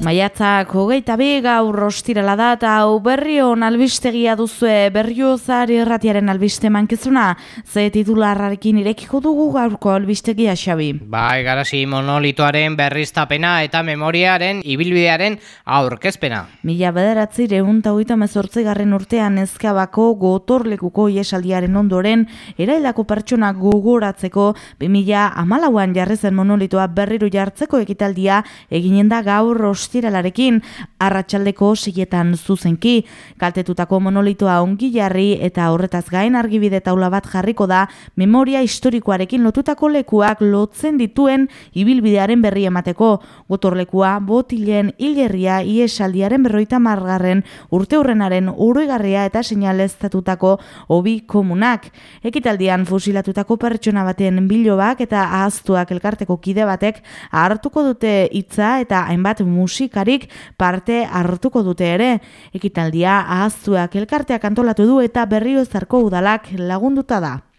Maiatzak hogeita bi gaur ostirala da eta hau berrion albistegia duzue berriozari erratiaren albiste mankizuna ze titularrarekin irekiko dugu gaurko albistegia xabi. Bai, garasi monolitoaren berriztapena eta memoriaren ibilbidearen aurkezpena. Mila bederatzi reunta hoita garren urtean ezkabako gotorlekuko iesaldiaren ondoren erailako pertsonak gogoratzeko 2000 amalauan jarrezen monolitoa berriru jartzeko ekitaldia eginen da gaur ostiralarekin arratsaldeko sietan zuzenki. Kaltetutako monolitoa ongi jarri eta horretaz gain argibide taula bat jarriko da memoria historikoarekin lotutako lekuak lotzen dituen ibilbidearen berri emateko. Gotorlekua botilen hilgerria iesaldiaren berroita margarren urte hurrenaren uruigarria eta sinaleztatutako obi komunak. Ekitaldian fusilatutako pertsona baten bilobak eta ahaztuak elkarteko kide batek hartuko dute hitza eta hainbat musik musikarik parte hartuko dute ere. Ekitaldia ahaztuak elkarteak antolatu du eta berrio zarko udalak lagunduta da.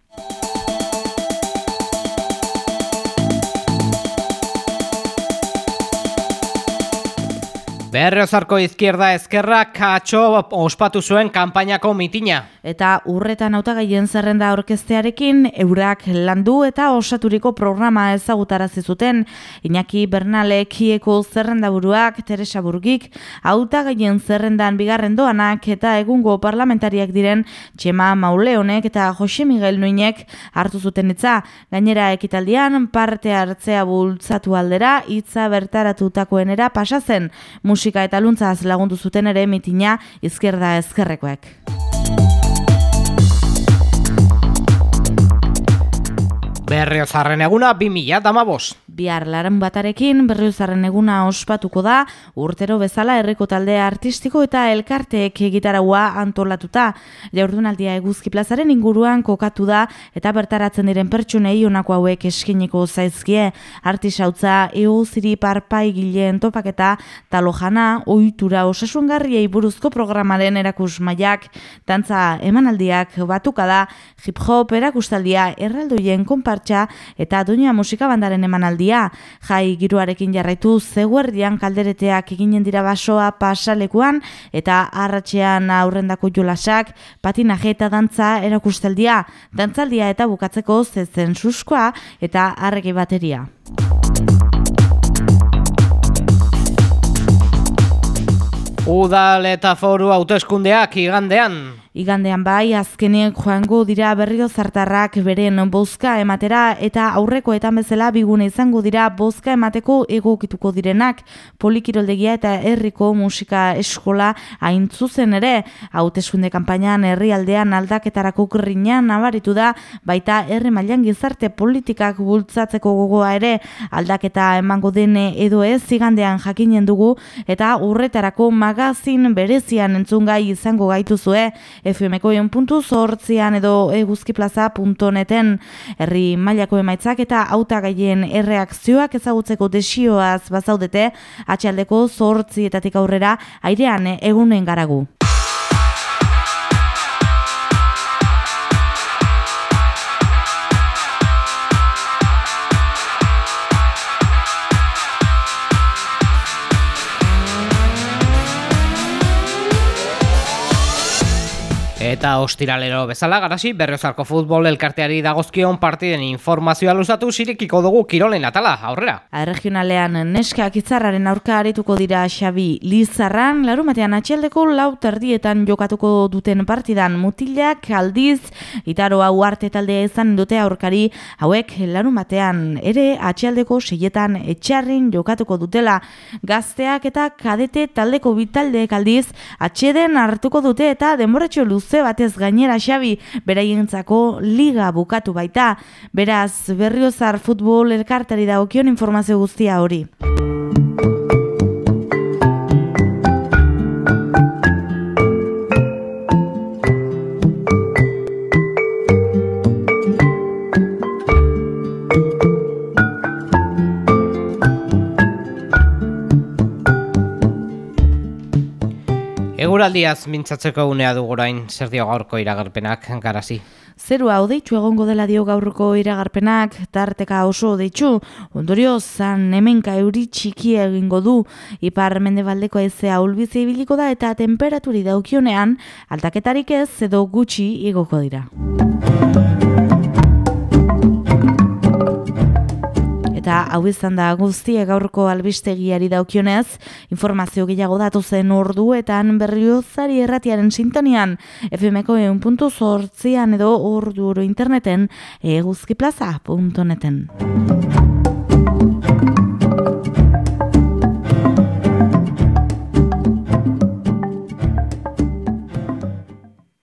Berriozarko izkierda ezkerra katxo ospatu zuen kanpainako mitina. Eta urretan hautagaien zerrenda orkestearekin eurak landu eta osaturiko programa ezagutarazi zuten. Iñaki Bernale kieko zerrenda buruak Teresa Burgik hautagaien zerrendan bigarren doanak eta egungo parlamentariak diren Txema Mauleonek eta Jose Miguel Nuinek hartu zuten itza. Gainera ekitaldian parte hartzea bultzatu aldera hitza bertaratutakoenera pasazen musika eta luntzaz lagundu zuten ere mitina izkerda ezkerrekoek. Berriozarren eguna 2000 damabos. Bihar laren batarekin berriozarren eguna ospatuko da, urtero bezala herriko talde artistiko eta elkarteek egitaraua antolatuta. Jaurdunaldia eguzki plazaren inguruan kokatu da eta bertaratzen diren pertsunei honako hauek eskiniko zaizkie. Artisautza, eo ziri parpai gileen topaketa, talojana, oitura osasungarriei buruzko programaren erakus maiak, dantza emanaldiak batuka da, hip-hop erakustaldia erraldoien konpart eta doinua musika bandaren emanaldia. Jai giruarekin jarraitu zeguerdian kaldereteak eginen dira basoa pasalekuan eta arratxean aurrendako jolasak patinaje eta dantza erakustaldia. Dantzaldia eta bukatzeko zezen suskoa eta arregi bateria. Udal eta foru autoeskundeak igandean. Igandean bai, azkenean joango dira berrio zartarrak beren bozka ematera eta aurreko eta bezala bigune izango dira bozka emateko egokituko direnak. Polikiroldegia eta herriko musika eskola zuzen ere hauteskunde kanpainan herrialdean aldaketarako grinan nabaritu da baita herri mailan gizarte politikak bultzatzeko gogoa ere aldaketa emango dene edo ez igandean jakinen dugu eta urretarako magazin berezian entzungai izango gaituzue FMko ion puntu zortzian edo eguzkiplaza.neten herri mailako emaitzak eta auta gaien erreakzioak ezagutzeko desioaz bazaudete atxaldeko zortzietatik aurrera airean egunen garagu. Eta ostiralero bezala garasi berriozarko futbol elkarteari dagozkion partiden informazioa luzatu zirekiko dugu kirolen atala, aurrera. Regionalean neskak itzarraren aurka arituko dira Xabi Lizarran, larumatean atxaldeko lau terdietan jokatuko duten partidan mutilak aldiz, itaro hau arte taldea izan dute aurkari, hauek larumatean ere atxaldeko seietan etxarrin jokatuko dutela. Gazteak eta kadete taldeko bitaldeek aldiz, atxeden hartuko dute eta denboratxo luze batez gainera Xabi beraientzako liga bukatu baita. Beraz, Berriozar futbol elkartari dagokion informazio guztia hori. Eguraldiaz mintzatzeko unea du gorain, zer dio gaurko iragarpenak, garazi. Zerua odeitzu egongo dela dio gaurko iragarpenak, tarteka oso odeitzu, ondorio zan hemenka euri txiki egingo du, ipar mendebaldeko ezea ulbizi ibiliko da eta temperaturi daukionean, altaketarik ez edo gutxi igoko dira. Eta hau izan da guztie gaurko albistegiari daukionez, informazio gehiago datu zen orduetan berriozari erratiaren sintonian, FMko eun puntu edo ordu oro interneten eguzkiplaza.neten.